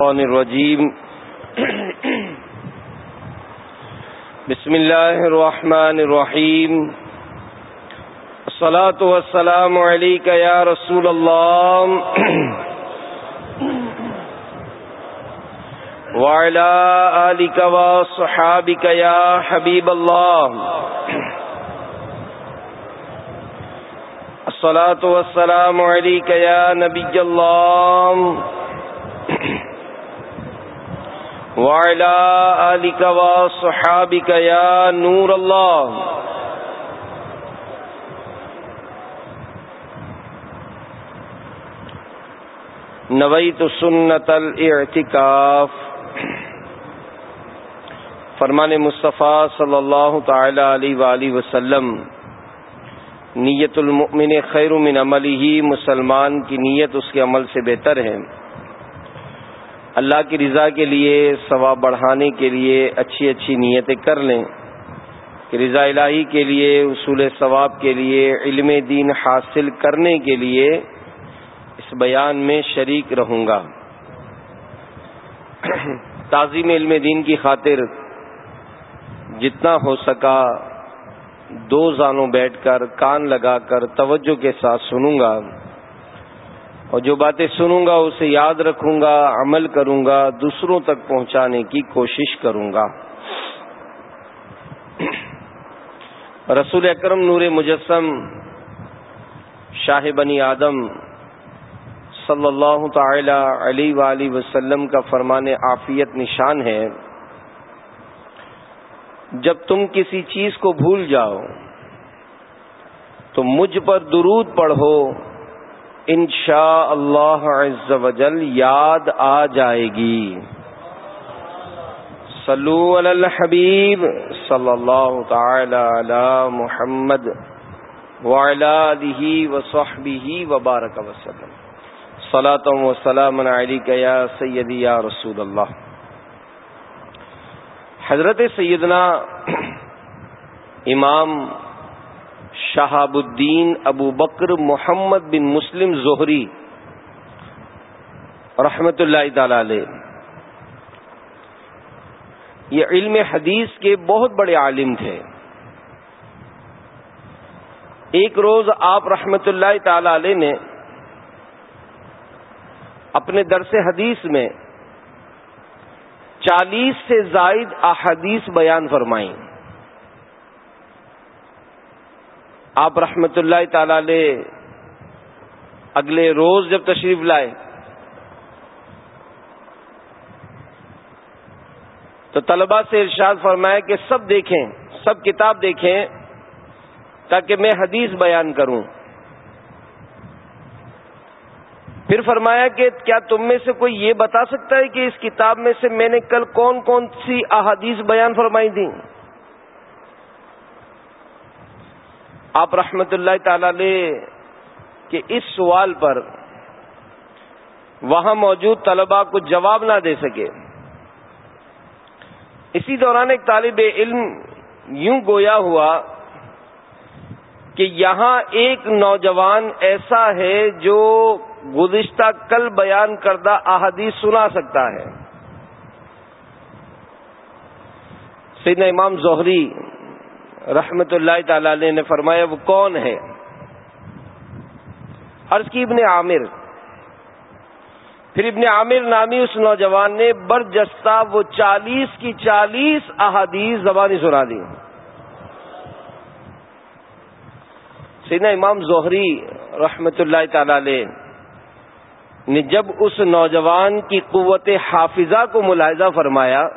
الشيطان الرجيم بسم الله الرحمن الرحيم الصلاة والسلام عليك يا رسول الله وعلى آلك وصحابك يا حبيب الله الصلاة والسلام عليك يا نبي الله وعلى آلك وصحابك يا نور الله. نويت سنة الاعتكاف. فرمان مصطفیٰ صلی اللہ تعالی علیہ وآلہ وسلم، نیت المؤمن خیر من عملی ہی مسلمان کی نیت اس کے عمل سے بہتر ہے۔ اللہ کی رضا کے لیے، ثواب بڑھانے کے لیے اچھی اچھی نیتیں کر لیں۔ کہ رضا الہی کے لیے، اصول ثواب کے لیے، علم دین حاصل کرنے کے لیے اس بیان میں شریک رہوں گا۔ تعظیم علم دین کی خاطر جتنا ہو سکا دو زانوں بیٹھ کر کان لگا کر توجہ کے ساتھ سنوں گا۔ اور جو باتیں سنوں گا اسے یاد رکھوں گا، عمل کروں گا، دوسروں تک پہنچانے کی کوشش کروں گا۔ رسول اکرم نور مجسم شاہ بنی آدم صلی اللہ تعالی علیہ وآلہ وسلم کا فرمان عافیت نشان ہے۔ جب تم کسی چیز کو بھول جاؤ، تو مجھ پر درود پڑھو۔ انشاء اللہ عز و جل یاد آ جائے گی۔ صلو علی الحبیب صلی اللہ تعالی علی محمد وعلی وصحبہ وبارک وسلم۔ صلاة و سلام علیکہ یا سیدی یا رسول اللہ۔ حضرت سیدنا امام شہاب الدین ابو بکر محمد بن مسلم زہری رحمت اللہ تعالی علیہ۔ یہ علم حدیث کے بہت بڑے عالم تھے۔ ایک روز آپ رحمت اللہ تعالی علیہ نے اپنے درس حدیث میں چالیس سے زائد احادیث بیان فرمائیں۔ آپ رحمت اللہ تعالی اگلے روز جب تشریف لائے تو طلبا سے ارشاد فرمایا کہ سب دیکھیں، سب کتاب دیکھیں تاکہ میں حدیث بیان کروں۔ پھر فرمایا کہ کیا تم میں سے کوئی یہ بتا سکتا ہے کہ اس کتاب میں سے میں نے کل کون کون سی احادیث بیان فرمائی تھی آپ رحمت اللہ تعالی کے اس سوال پر وہاں موجود طلباء کو جواب نہ دے سکے۔ اسی دوران ایک طالب علم یوں گویا ہوا کہ یہاں ایک نوجوان ایسا ہے جو گزشتہ کل بیان کردہ احادیث سنا سکتا ہے۔ سیدنا امام زہری رحمت اللہ تعالی نے فرمایا، وہ کون ہے؟ عرض کی ابن عامر۔ پھر ابن عامر نامی اس نوجوان نے برجستہ وہ چالیس کی چالیس احادیث زبانی سنا دی۔ سینا امام زہری رحمت اللہ تعالی نے جب اس نوجوان کی قوت حافظہ کو ملاحظہ فرمایا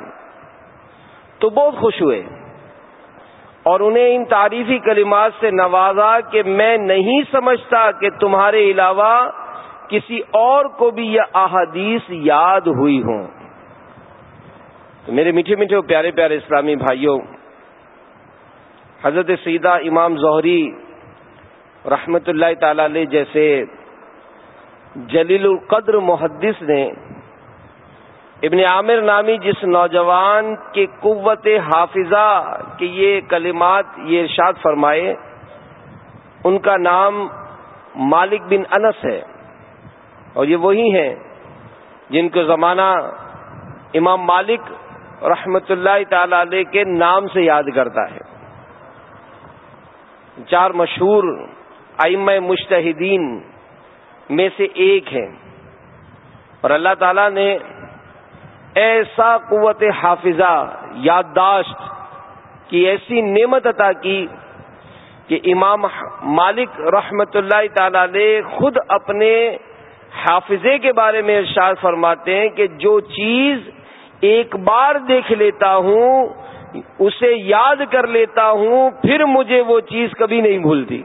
تو بہت خوش ہوئے۔ اور انہیں ان تعریفی کلمات سے نوازا کہ میں نہیں سمجھتا کہ تمہارے علاوہ کسی اور کو بھی یہ احادیث یاد ہوئی ہوں۔ تو میرے میٹھے میٹھے پیارے پیارے اسلامی بھائیوں، حضرت سیدہ امام زہری رحمت اللہ تعالی علیہ جیسے جلیل القدر محدث نے ابن عامر نامی جس نوجوان کے قوت حافظہ کے یہ کلمات یہ ارشاد فرمائے، ان کا نام مالک بن انس ہے۔ اور یہ وہی ہیں جن کو زمانہ امام مالک رحمت اللہ تعالی علیہ کے نام سے یاد کرتا ہے۔ چار مشہور ائم مشتحدین میں سے ایک ہیں۔ اور اللہ تعالی نے ایسا قوت حافظہ، یادداشت کی ایسی نعمت عطا کی کہ امام مالک رحمت اللہ تعالی علیہ خود اپنے حافظے کے بارے میں ارشاد فرماتے ہیں کہ جو چیز ایک بار دیکھ لیتا ہوں، اسے یاد کر لیتا ہوں، پھر مجھے وہ چیز کبھی نہیں بھولتی۔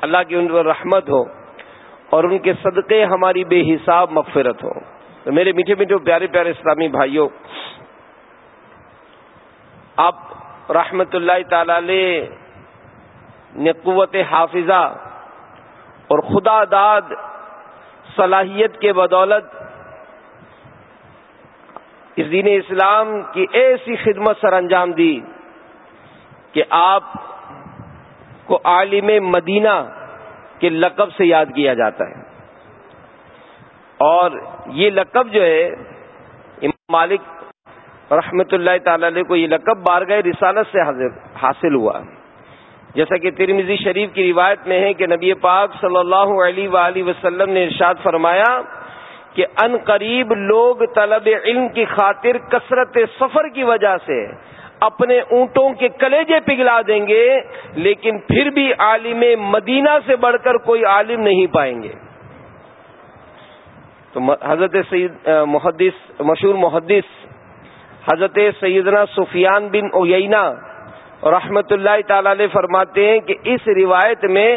اللہ کی ان پر رحمت ہو اور ان کے صدقے ہماری بے حساب مغفرت ہو۔ تو میرے میٹھے میٹھے پیارے پیارے اسلامی بھائیوں آپ رحمت اللہ تعالی نے قوت حافظہ اور خدا داد صلاحیت کے بدولت اس دین اسلام کی ایسی خدمت سر انجام دی کہ آپ کو عالم مدینہ کے لقب سے یاد کیا جاتا ہے۔ اور یہ لقب جو ہے، امام مالک رحمت اللہ تعالی علیہ کو یہ لقب بار گئے رسالت سے حاصل ہوا۔ جیسا کہ ترمزی شریف کی روایت میں ہے کہ نبی پاک صلی اللہ علیہ وآلہ وسلم نے ارشاد فرمایا کہ ان قریب لوگ طلب علم کی خاطر کثرت سفر کی وجہ سے اپنے اونٹوں کے کلیجے پگھلا دیں گے، لیکن پھر بھی عالم مدینہ سے بڑھ کر کوئی عالم نہیں پائیں گے۔ تو حضرت سید محدث مشہور محدث حضرت سیدنا سفیان بن اوینا رحمت اللہ تعالی علیہ فرماتے ہیں کہ اس روایت میں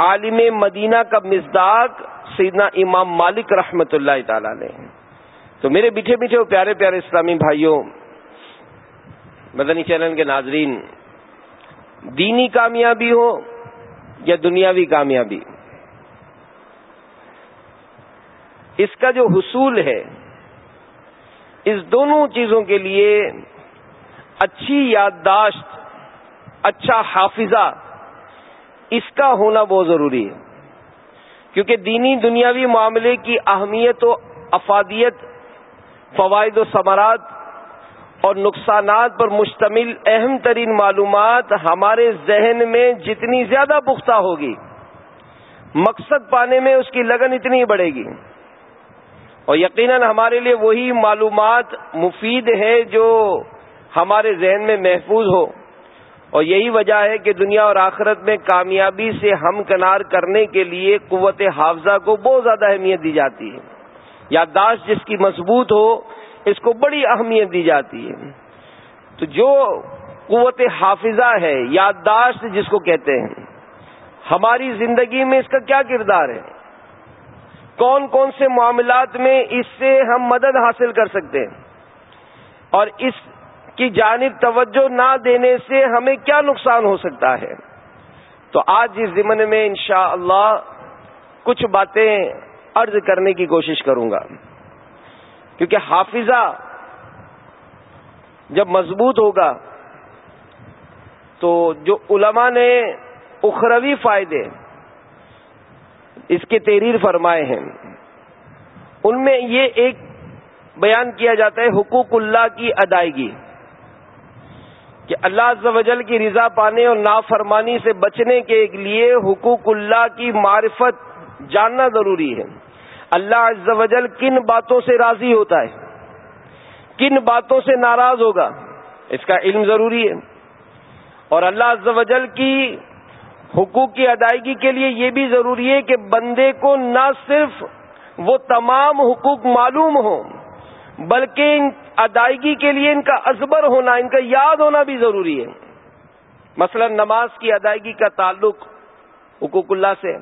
عالم مدینہ کا مزداق سیدنا امام مالک رحمت اللہ تعالی نے تو میرے میٹھے میٹھے پیارے پیارے اسلامی بھائیوں، مدنی چینل کے ناظرین، دینی کامیابی ہو یا دنیاوی کامیابی؟ اس کا جو حصول ہے، اس دونوں چیزوں کے لیے اچھی یادداشت اچھا حافظہ، اس کا ہونا بہت ضروری ہے۔ کیونکہ دینی دنیاوی معاملے کی اہمیت و افادیت، فوائد و ثمرات اور نقصانات پر مشتمل اہم ترین معلومات ہمارے ذہن میں جتنی زیادہ پختہ ہوگی، مقصد پانے میں اس کی لگن اتنی بڑھے گی۔ اور یقیناً ہمارے لیے وہی معلومات مفید ہے جو ہمارے ذہن میں محفوظ ہو۔ اور یہی وجہ ہے کہ دنیا اور آخرت میں کامیابی سے ہم کنار کرنے کے لیے قوت حافظہ کو بہت زیادہ اہمیت دی جاتی ہے۔ یادداشت جس کی مضبوط ہو، اس کو بڑی اہمیت دی جاتی ہے۔ تو جو قوت حافظہ ہے، یادداشت جس کو کہتے ہیں، ہماری زندگی میں اس کا کیا کردار ہے؟ کون کون سے معاملات میں اس سے ہم مدد حاصل کر سکتے ہیں؟ اور اس کی جانب توجہ نہ دینے سے ہمیں کیا نقصان ہو سکتا ہے؟ تو آج اس ضمن میں انشاءاللہ اللہ کچھ باتیں عرض کرنے کی کوشش کروں گا۔ کیونکہ حافظہ جب مضبوط ہوگا تو جو علماء نے اخروی فائدے اس کے تحریر فرمائے ہیں۔ ان میں یہ ایک بیان کیا جاتا ہے حقوق اللہ کی ادائیگی، کہ اللہ عز و جل کی رضا پانے اور نافرمانی سے بچنے کے لیے حقوق اللہ کی معرفت جاننا ضروری ہے۔ اللہ عز و جل کن باتوں سے راضی ہوتا ہے؟ کن باتوں سے ناراض ہوگا؟ اس کا علم ضروری ہے۔ اور اللہ عز و جل کی حقوق کی ادائیگی کے لیے یہ بھی ضروری ہے کہ بندے کو نہ صرف وہ تمام حقوق معلوم ہوں، بلکہ ان ادائیگی کے لیے ان کا ازبر ہونا، ان کا یاد ہونا بھی ضروری ہے۔ مثلا نماز کی ادائیگی کا تعلق حقوق اللہ سے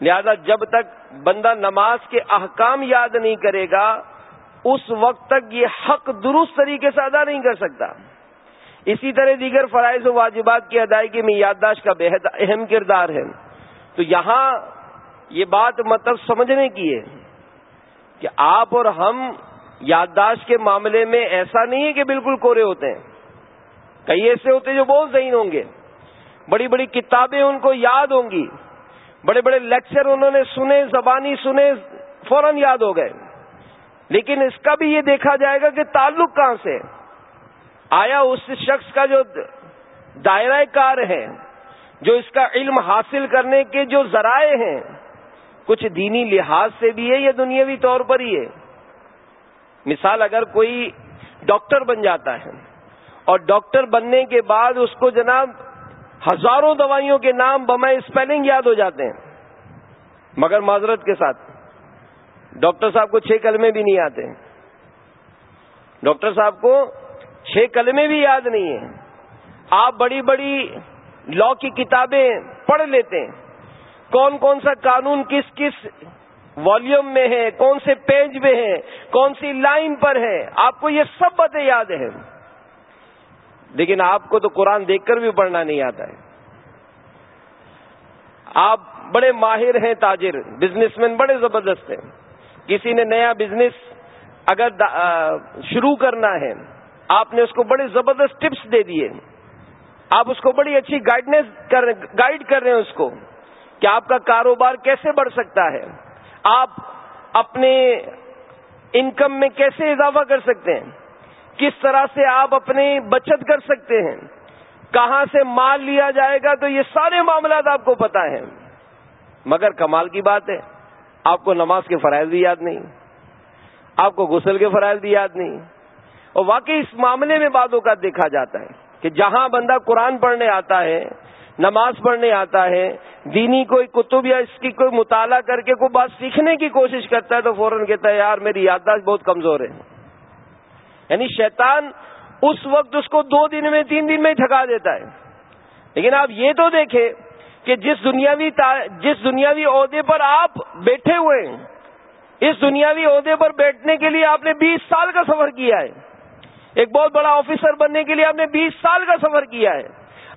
لہذا جب تک بندہ نماز کے احکام یاد نہیں کرے گا، اس وقت تک یہ حق درست طریقے سے ادا نہیں کر سکتا۔ اسی طرح دیگر فرائض و واجبات کی ادائیگی میں یادداشت کا بےحد اہم کردار ہے۔ تو یہاں یہ بات مطلب سمجھنے کی ہے کہ آپ اور ہم یادداشت کے معاملے میں ایسا نہیں ہے کہ بالکل کورے ہوتے ہیں۔ کئی ایسے ہوتے ہیں جو بہت ذہین ہوں گے۔ بڑی بڑی کتابیں ان کو یاد ہوں گی۔ بڑے بڑے لیکچر انہوں نے سنے، زبانی سنے، فوراً یاد ہو گئے۔ لیکن اس کا بھی یہ دیکھا جائے گا کہ تعلق کہاں سے آیا اس شخص کا جو دائرہ کار ہے، جو اس کا علم حاصل کرنے کے جو ذرائع ہیں، کچھ دینی لحاظ سے بھی ہے یا دنیاوی طور پر ہی ہے؟ مثال اگر کوئی ڈاکٹر بن جاتا ہے اور ڈاکٹر بننے کے بعد اس کو جناب ہزاروں دوائیوں کے نام بمائے اسپیلنگ یاد ہو جاتے ہیں، مگر معذرت کے ساتھ ڈاکٹر صاحب کو چھ کلمے بھی نہیں آتے۔ ڈاکٹر صاحب کو چھ کلمے بھی یاد نہیں ہیں۔ آپ بڑی بڑی لا کی کتابیں پڑھ لیتے ہیں۔ کون کون سا قانون کس کس والیوم میں ہے، کون سے پیج میں ہے، کون سی لائن پر ہے، آپ کو یہ سب باتیں یاد ہیں۔ لیکن آپ کو تو قرآن دیکھ کر بھی پڑھنا نہیں آتا ہے۔ آپ بڑے ماہر ہیں تاجر بزنس مین بڑے زبردست ہیں۔ کسی نے نیا بزنس اگر شروع کرنا ہے آپ نے اس کو بڑے زبردست ٹپس دے دیے آپ اس کو بڑی اچھی گائیڈنس گائیڈ کر رہے ہیں اس کو کہ آپ کا کاروبار کیسے بڑھ سکتا ہے آپ اپنے انکم میں کیسے اضافہ کر سکتے ہیں کس طرح سے آپ اپنی بچت کر سکتے ہیں کہاں سے مال لیا جائے گا تو یہ سارے معاملات آپ کو پتا ہیں مگر کمال کی بات ہے آپ کو نماز کے فرائض بھی یاد نہیں آپ کو غسل کے فرائض بھی یاد نہیں اور واقعی اس معاملے میں بعدوں کا دیکھا جاتا ہے کہ جہاں بندہ قرآن پڑھنے آتا ہے، نماز پڑھنے آتا ہے، دینی کوئی کتب یا اس کی کوئی مطالعہ کر کے کوئی بات سیکھنے کی کوشش کرتا ہے تو فوراً کہتا ہے، یار میری یادداشت بہت کمزور ہے۔ یعنی شیطان اس وقت اس کو دو دن میں، تین دن میں تھکا دیتا ہے۔ لیکن آپ یہ تو دیکھیں کہ جس دنیاوی جس دنیاوی عہدے پر آپ بیٹھے ہوئے ہیں، اس دنیاوی عہدے پر بیٹھنے کے لیے آپ نے بیس سال کا سفر کیا ہے۔ ایک بہت بڑا آفیسر بننے کے لیے آپ نے بیس سال کا سفر کیا ہے۔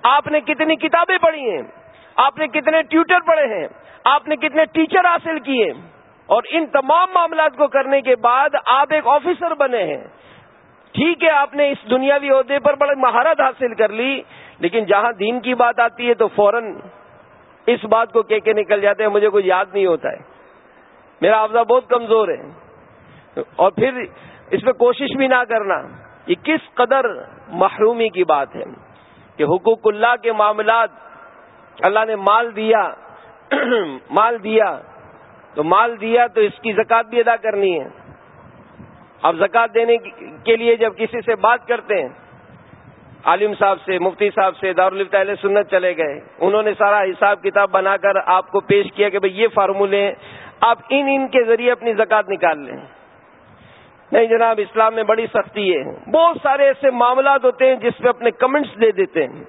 آپ نے کتنی کتابیں پڑھی ہیں۔ آپ نے کتنے ٹیوٹر پڑھے ہیں۔ آپ نے کتنے ٹیچر حاصل کیے۔ اور ان تمام معاملات کو کرنے کے بعد آپ ایک آفیسر بنے ہیں۔ ٹھیک ہے، آپ نے اس دنیاوی عہدے پر بڑے مہارت حاصل کر لی، لیکن جہاں دین کی بات آتی ہے تو فوراً اس بات کو کہہ کے نکل جاتے ہیں، مجھے کوئی یاد نہیں ہوتا ہے۔ میرا حافظہ بہت کمزور ہے۔ اور پھر اس میں کوشش بھی نہ کرنا۔ یہ کس قدر محرومی کی بات ہے کہ حقوق اللہ کے معاملات اللہ نے مال دیا مال دیا، تو مال دیا تو اس کی زکات بھی ادا کرنی ہے۔ اب زکات دینے کے لیے جب کسی سے بات کرتے ہیں، عالم صاحب سے، مفتی صاحب سے دارالفتہ سنت چلے گئے، انہوں نے سارا حساب کتاب بنا کر آپ کو پیش کیا کہ بھئی یہ فارمولے آپ ان ان کے ذریعے اپنی زکات نکال لیں۔ نہیں جناب، اسلام میں بڑی سختی ہے۔ بہت سارے ایسے معاملات ہوتے ہیں جس پہ اپنے کمنٹس دے دیتے ہیں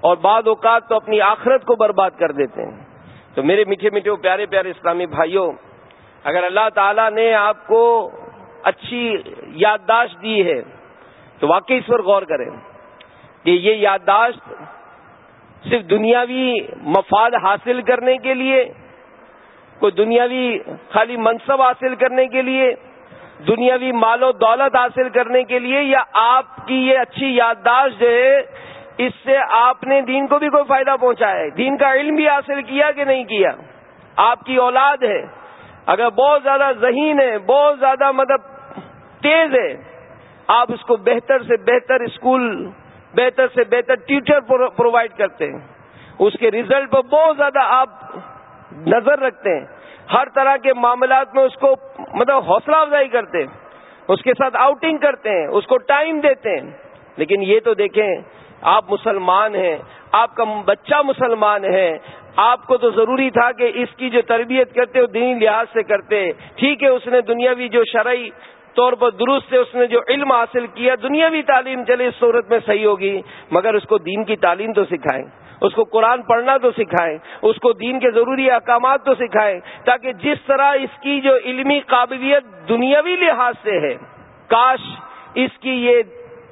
اور بعض اوقات تو اپنی آخرت کو برباد کر دیتے ہیں۔ تو میرے میٹھے میٹھے پیارے پیارے اسلامی بھائیوں، اگر اللہ تعالیٰ نے آپ کو اچھی یادداشت دی ہے، تو واقعی اس پر غور کریں کہ یہ یادداشت صرف دنیاوی مفاد حاصل کرنے کے لیے، کوئی دنیاوی خالی منصب حاصل کرنے کے لیے دنیاوی مال و دولت حاصل کرنے کے لیے یا آپ کی یہ اچھی یادداشت جو ہے، اس سے آپ نے دین کو بھی کوئی فائدہ پہنچا ہے۔ دین کا علم بھی حاصل کیا کہ نہیں کیا؟ آپ کی اولاد ہے، اگر بہت زیادہ ذہین ہے، بہت زیادہ مطلب تیز ہے، آپ اس کو بہتر سے بہتر اسکول، بہتر سے بہتر ٹیچر پرووائڈ کرتے ہیں۔ اس کے ریزلٹ پر بہت زیادہ آپ نظر رکھتے ہیں۔ ہر طرح کے معاملات میں اس کو مطلب حوصلہ افزائی کرتے ہیں، اس کے ساتھ آؤٹنگ کرتے ہیں، اس کو ٹائم دیتے ہیں۔ لیکن یہ تو دیکھیں، آپ مسلمان ہیں، آپ کا بچہ مسلمان ہے، آپ کو تو ضروری تھا کہ اس کی جو تربیت کرتے، وہ دینی لحاظ سے کرتے۔ ٹھیک ہے، اس نے دنیاوی جو شرعی طور پر درست سے اس نے جو علم حاصل کیا، دنیاوی تعلیم چلے، اس صورت میں صحیح ہوگی، مگر اس کو دین کی تعلیم تو سکھائیں۔ اس کو قرآن پڑھنا تو سکھائیں، اس کو دین کے ضروری احکامات تو سکھائیں، تاکہ جس طرح اس کی جو علمی قابلیت دنیاوی لحاظ سے ہے، کاش اس کی یہ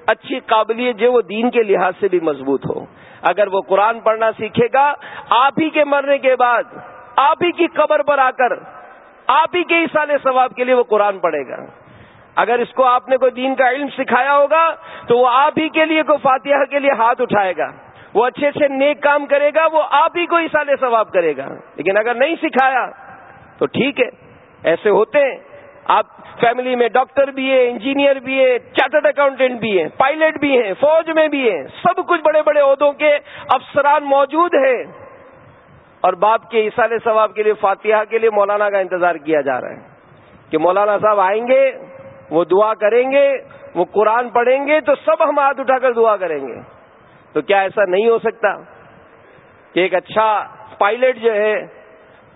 اچھی قابلیت جو وہ دین کے لحاظ سے بھی مضبوط ہو۔ اگر وہ قرآن پڑھنا سیکھے گا، آپ ہی کے مرنے کے بعد، آپ ہی کی قبر پر آ کر، آپ ہی کے سال ثواب کے لیے وہ قرآن پڑھے گا۔ اگر اس کو آپ نے کوئی دین کا علم سکھایا ہوگا، تو وہ آپ ہی کے لیے کوئی فاتحہ کے لیے ہاتھ اٹھائے گا۔ وہ اچھے سے نیک کام کرے گا، وہ آپ ہی کو سال ثواب کرے گا۔ لیکن اگر نہیں سکھایا، تو ٹھیک ہے، ایسے ہوتے ہیں۔ آپ فیملی میں ڈاکٹر بھی ہے انجینئر بھی ہے چارٹرڈ اکاؤنٹنٹ بھی ہے پائلٹ بھی ہیں، فوج میں بھی ہیں، سب کچھ بڑے بڑے عہدوں کے افسران موجود ہیں۔ اور باپ کے اصال ثواب کے لیے، فاتحہ کے لیے مولانا کا انتظار کیا جا رہا ہے۔ کہ مولانا صاحب آئیں گے، وہ دعا کریں گے، وہ قرآن پڑھیں گے، تو سب ہم ہاتھ اٹھا کر دعا کریں گے۔ تو کیا ایسا نہیں ہو سکتا کہ ایک اچھا پائلٹ جو ہے،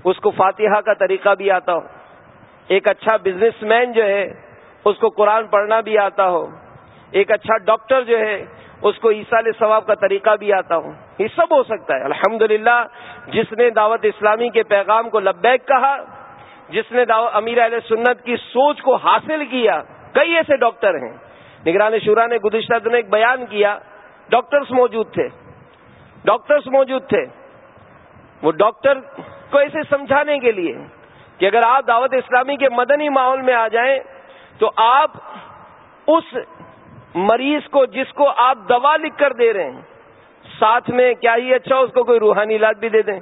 اس کو فاتحہ کا طریقہ بھی آتا ہو۔ ایک اچھا بزنس مین جو ہے، اس کو قرآن پڑھنا بھی آتا ہو۔ ایک اچھا ڈاکٹر جو ہے، اس کو عیسال ثواب کا طریقہ بھی آتا ہو۔ یہ سب ہو سکتا ہے۔ الحمد جس نے دعوت اسلامی کے پیغام کو لبیک کہا، جس نے امیر علیہ سنت کی سوچ کو حاصل کیا، کئی ایسے ڈاکٹر ہیں۔ نگران شورا نے گزشتہ دنوں ایک بیان کیا ڈاکٹرز موجود تھے۔ ڈاکٹرز موجود تھے۔ وہ ڈاکٹر کو ایسے سمجھانے کے لیے کہ اگر آپ دعوت اسلامی کے مدنی ماحول میں آ جائیں تو آپ اس مریض کو جس کو آپ دوا لکھ کر دے رہے ہیں، ساتھ میں کیا ہی اچھا اس کو کوئی روحانی علاج بھی دے دیں۔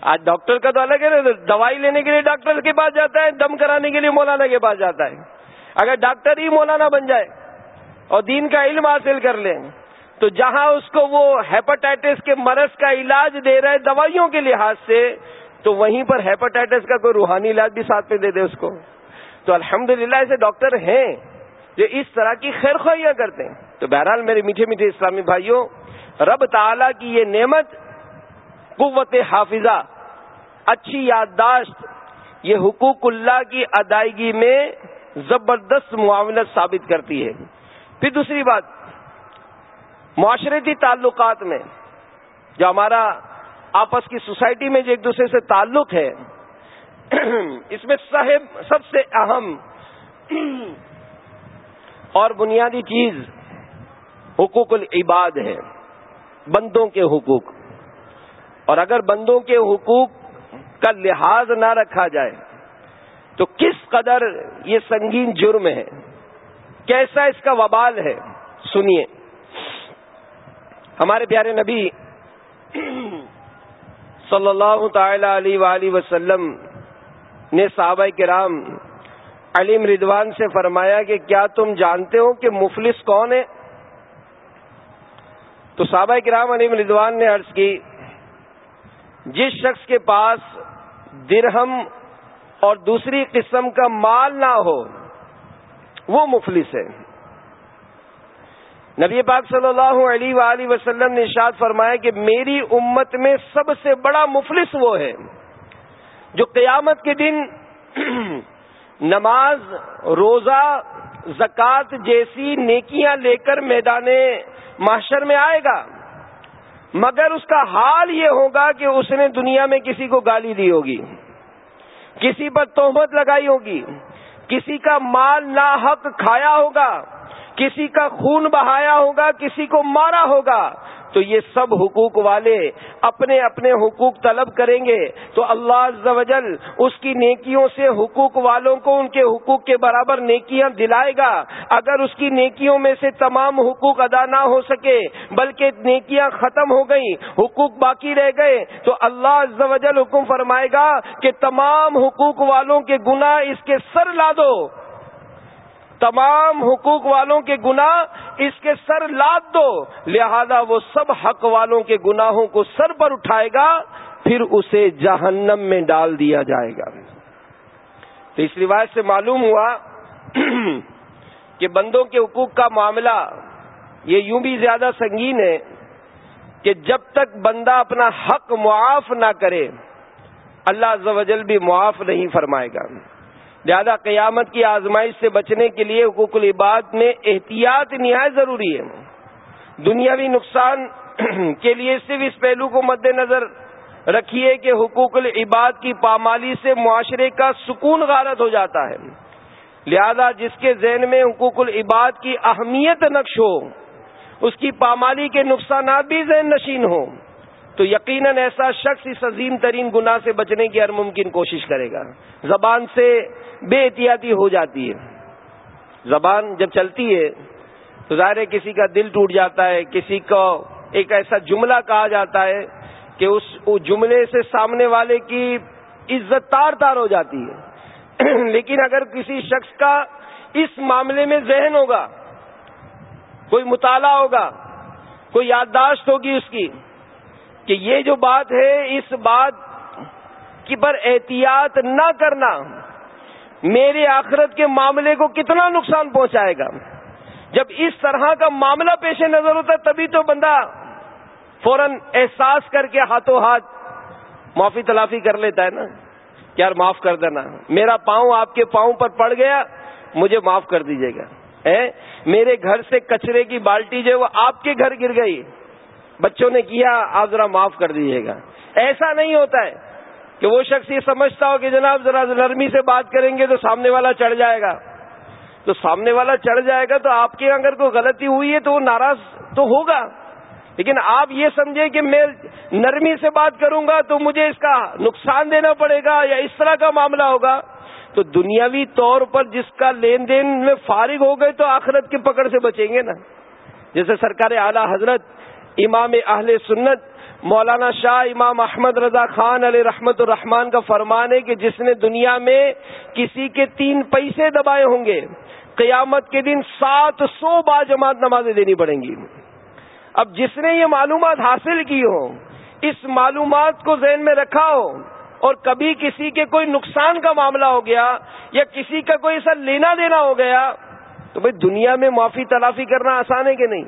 آج ڈاکٹر کا تو الگ ہے نا، دوائی لینے کے لیے ڈاکٹر کے پاس جاتا ہے، دم کرانے کے لیے مولانا کے پاس جاتا ہے۔ اگر ڈاکٹر ہی مولانا بن جائے اور دین کا علم حاصل کر لیں۔ تو جہاں اس کو وہ ہیپاٹائٹس کے مرض کا علاج دے رہے دوائیوں کے لحاظ سے، تو وہیں پر ہیپاٹائٹس کا کوئی روحانی علاج بھی ساتھ میں دے دے اس کو۔ تو الحمد ایسے ڈاکٹر ہیں جو اس طرح کی خیر خواہیاں کرتے ہیں۔ تو بہرحال میرے میٹھے میٹھے اسلامی بھائیوں، رب تعالی کی یہ نعمت، قوت حافظہ، اچھی یادداشت، یہ حقوق اللہ کی ادائیگی میں زبردست معاونت ثابت کرتی ہے۔ پھر دوسری بات معاشرتی تعلقات میں جو ہمارا آپس کی سوسائٹی میں جو ایک دوسرے سے تعلق ہے، اس میں صاحب سب سے اہم اور بنیادی چیز حقوق العباد ہے، بندوں کے حقوق۔ اور اگر بندوں کے حقوق کا لحاظ نہ رکھا جائے، تو کس قدر یہ سنگین جرم ہے؟ کیسا اس کا وبال ہے؟ سنیے۔ ہمارے پیارے نبی صلی اللہ تعالی علیہ وسلم نے صحابہ کرام علیم ردوان سے فرمایا کہ کیا تم جانتے ہو کہ مفلس کون ہے؟ تو صحابہ کرام علیم ردوان نے عرض کی، جس شخص کے پاس درہم اور دوسری قسم کا مال نہ ہو وہ مفلس ہے۔ نبی پاک صلی اللہ علیہ وآلہ وسلم نے ارشاد فرمایا کہ میری امت میں سب سے بڑا مفلس وہ ہے جو قیامت کے دن نماز، روزہ، زکوٰۃ جیسی نیکیاں لے کر میدان معاشر میں آئے گا۔ مگر اس کا حال یہ ہوگا کہ اس نے دنیا میں کسی کو گالی دی ہوگی، کسی پر تہمت لگائی ہوگی۔ کسی کا مال ناحق کھایا ہوگا، کسی کا خون بہایا ہوگا، کسی کو مارا ہوگا تو یہ سب حقوق والے اپنے اپنے حقوق طلب کریں گے۔ تو اللہ عز و جل اس کی نیکیوں سے حقوق والوں کو ان کے حقوق کے برابر نیکیاں دلائے گا۔ اگر اس کی نیکیوں میں سے تمام حقوق ادا نہ ہو سکے، بلکہ نیکیاں ختم ہو گئی حقوق باقی رہ گئے، تو اللہ عز و جل حکم فرمائے گا کہ تمام حقوق والوں کے گناہ اس کے سر لا دو۔ تمام حقوق والوں کے گناہ اس کے سر لاد دو، لہذا وہ سب حق والوں کے گناہوں کو سر پر اٹھائے گا، پھر اسے جہنم میں ڈال دیا جائے گا۔ تو اس روایت سے معلوم ہوا کہ بندوں کے حقوق کا معاملہ یہ یوں بھی زیادہ سنگین ہے کہ جب تک بندہ اپنا حق معاف نہ کرے، اللہ زوجل بھی معاف نہیں فرمائے گا۔ لہذا قیامت کی آزمائش سے بچنے کے لیے حقوق العباد میں احتیاط نہایت ضروری ہے۔ دنیاوی نقصان کے لیے صرف اس پہلو کو مد نظر رکھیے کہ حقوق العباد کی پامالی سے معاشرے کا سکون غارت ہو جاتا ہے۔ لہذا جس کے ذہن میں حقوق العباد کی اہمیت نقش ہو، اس کی پامالی کے نقصانات بھی ذہن نشین ہوں۔ تو یقیناً ایسا شخص اس عظیم ترین گناہ سے بچنے کی ہر ممکن کوشش کرے گا۔ زبان سے بے احتیاطی ہو جاتی ہے۔ زبان جب چلتی ہے تو ظاہر ہے کسی کا دل ٹوٹ جاتا ہے، کسی کو ایک ایسا جملہ کہا جاتا ہے کہ اس جملے سے سامنے والے کی عزت تار تار ہو جاتی ہے۔ لیکن اگر کسی شخص کا اس معاملے میں ذہن ہوگا، کوئی مطالعہ ہوگا، کوئی یادداشت ہوگی اس کی کہ یہ جو بات ہے، اس بات کی پر احتیاط نہ کرنا میرے آخرت کے معاملے کو کتنا نقصان پہنچائے گا۔ جب اس طرح کا معاملہ پیش نظر ہوتا ہے، تبھی تو بندہ فوراً احساس کر کے ہاتھوں ہاتھ معافی تلافی کر لیتا ہے نا۔ یار معاف کر دینا۔ میرا پاؤں آپ کے پاؤں پر پڑ گیا، مجھے معاف کر دیجیے گا۔ میرے گھر سے کچرے کی بالٹی جو ہے، وہ آپ کے گھر گر گئی۔ بچوں نے کیا، آپ ذرا معاف کر دیجیے گا۔ ایسا نہیں ہوتا ہے کہ وہ شخص یہ سمجھتا ہو کہ جناب ذرا نرمی سے بات کریں گے تو سامنے والا چڑھ جائے گا۔ تو سامنے والا چڑھ جائے گا تو آپ کی اگر کوئی غلطی ہوئی ہے تو وہ ناراض تو ہوگا۔ لیکن آپ یہ سمجھے کہ میں نرمی سے بات کروں گا تو مجھے اس کا نقصان دینا پڑے گا یا اس طرح کا معاملہ ہوگا۔ تو دنیاوی طور پر جس کا لین دین میں فارغ ہو گئے تو آخرت کی پکڑ سے بچیں گے نا۔ جیسے سرکار اعلی حضرت امام اہل سنت، مولانا شاہ امام احمد رضا خان علیہ رحمت الرحمان کا فرمان ہے کہ جس نے دنیا میں کسی کے تین پیسے دبائے ہوں گے، قیامت کے دن سات سو با جماعت نمازیں دینی پڑیں گی۔ اب جس نے یہ معلومات حاصل کی ہو، اس معلومات کو ذہن میں رکھا ہو، اور کبھی کسی کے کوئی نقصان کا معاملہ ہو گیا یا کسی کا کوئی ایسا لینا دینا ہو گیا، تو بھائی دنیا میں معافی تلافی کرنا آسان ہے کہ نہیں؟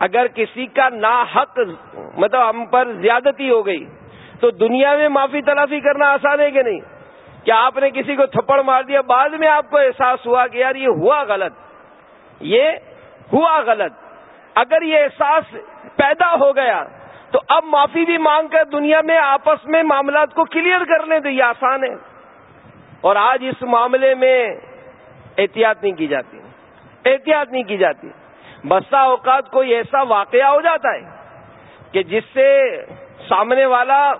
اگر کسی کا نا حق مطلب ہم پر زیادتی ہو گئی تو دنیا میں معافی تلافی کرنا آسان ہے کہ نہیں؟ کیا آپ نے کسی کو تھپڑ مار دیا؟ بعد میں آپ کو احساس ہوا کہ یار یہ ہوا غلط۔ یہ ہوا غلط۔ اگر یہ احساس پیدا ہو گیا تو اب معافی بھی مانگ کر دنیا میں آپس میں معاملات کو کلیئر کر لیں تو یہ آسان ہے۔ اور آج اس معاملے میں احتیاط نہیں کی جاتی۔ احتیاط نہیں کی جاتی۔ بسا اوقات کوئی ایسا واقعہ ہو جاتا ہے کہ جس سے سامنے والا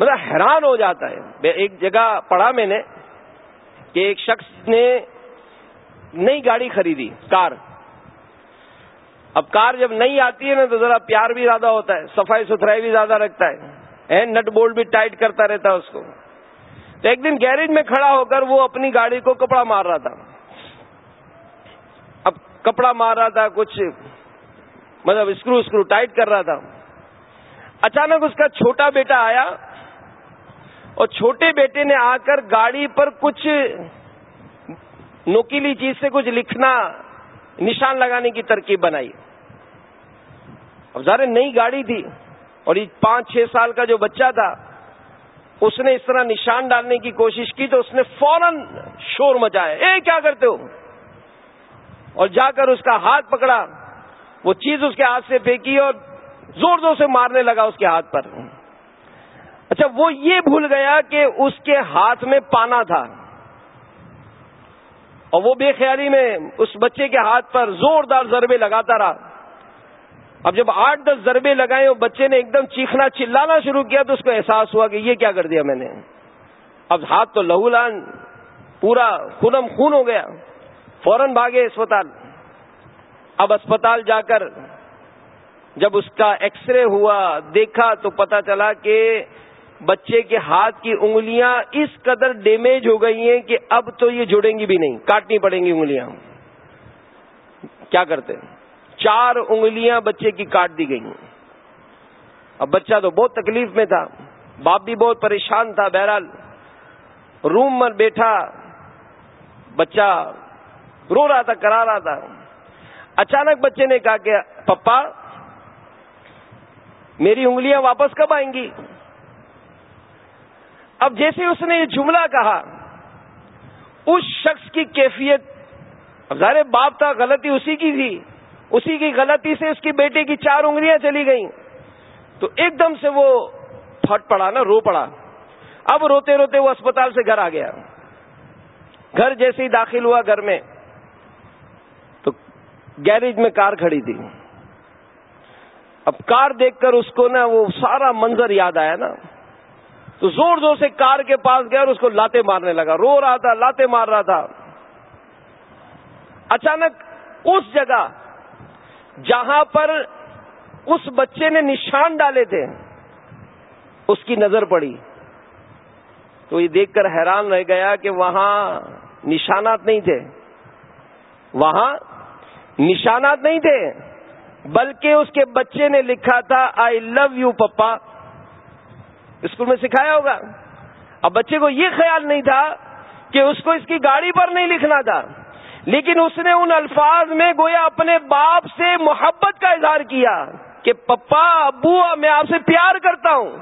مطلب حیران ہو جاتا ہے۔ ایک جگہ پڑھا میں نے کہ ایک شخص نے نئی گاڑی خریدی، کار۔ اب کار جب نہیں آتی ہے نا تو ذرا پیار بھی زیادہ ہوتا ہے، صفائی ستھرائی بھی زیادہ رکھتا ہے۔ نٹ بولٹ بھی ٹائٹ کرتا رہتا ہے اس کو۔ تو ایک دن گیریج میں کھڑا ہو کر وہ اپنی گاڑی کو کپڑا مار رہا تھا۔ کپڑا مار رہا تھا، کچھ مطلب اسکرو اسکرو ٹائٹ کر رہا تھا۔ اچانک اس کا چھوٹا بیٹا آیا اور چھوٹے بیٹے نے آ کر گاڑی پر کچھ نوکیلی چیز سے کچھ لکھنا، نشان لگانے کی ترکیب بنائی۔ اب ظاہر نئی گاڑی تھی اور یہ پانچ چھ سال کا جو بچہ تھا، اس نے اس طرح نشان ڈالنے کی کوشش کی تو اس نے فوراً شور مچایا۔ اے، کیا کرتے ہو؟ اور جا کر اس کا ہاتھ پکڑا۔ وہ چیز اس کے ہاتھ سے پھینکی اور زور زور سے مارنے لگا اس کے ہاتھ پر۔ اچھا وہ یہ بھول گیا کہ اس کے ہاتھ میں پانا تھا۔ اور وہ بے خیالی میں اس بچے کے ہاتھ پر زوردار ضربے لگاتا رہا۔ اب جب آٹھ دس ضربے لگائے اور بچے نے ایک دم چیخنا چلانا شروع کیا تو اس کو احساس ہوا کہ یہ کیا کر دیا میں نے۔ اب ہاتھ تو لہو لان پورا خونم خون ہو گیا۔ فوراً بھاگے اسپتال۔ اب اسپتال جا کر جب اس کا ایکس رے ہوا، دیکھا تو پتا چلا کہ بچے کے ہاتھ کی انگلیاں اس قدر ڈیمیج ہو گئی ہیں کہ اب تو یہ جڑیں گی بھی نہیں، کاٹنی پڑیں گی انگلیاں۔ کیا کرتے؟ چار انگلیاں بچے کی کاٹ دی گئی اب بچہ تو بہت تکلیف میں تھا، باپ بھی بہت پریشان تھا، بہرحال روم میں بیٹھا، بچہ رو رہا تھا، کرا رہا تھا۔ اچانک بچے نے کہا کہ، پپا، میری انگلیاں واپس کب آئیں گی؟ اب جیسے اس نے یہ جملہ کہا، اس شخص کی کیفیت ظاہر باپ تھا، غلطی اسی کی تھی۔ اسی کی غلطی سے اس کی بیٹے کی چار انگلیاں چلی گئیں۔ تو ایک دم سے وہ پھٹ پڑا نا، رو پڑا۔ اب روتے روتے وہ اسپتال سے گھر آ گیا۔ گھر جیسے ہی داخل ہوا، گھر میں۔ گیریج میں کار کھڑی تھی۔ اب کار دیکھ کر اس کو نا وہ سارا منظر یاد آیا نا۔ تو زور زور سے کار کے پاس گیا اور اس کو لاتے مارنے لگا۔ رو رہا تھا لاتے مار رہا تھا۔ اچانک اس جگہ جہاں پر اس بچے نے نشان ڈالے تھے، اس کی نظر پڑی۔ تو یہ دیکھ کر حیران رہ گیا کہ وہاں نشانات نہیں تھے۔ وہاں نشانات نہیں تھے، بلکہ اس کے بچے نے لکھا تھا I love you papa. School میں سکھایا ہوگا۔ اب بچے کو یہ خیال نہیں تھا کہ اس کو اس کی گاڑی پر نہیں لکھنا تھا، لیکن اس نے ان الفاظ میں گویا اپنے باپ سے محبت کا اظہار کیا کہ، پپا، ابو، میں آپ سے پیار کرتا ہوں۔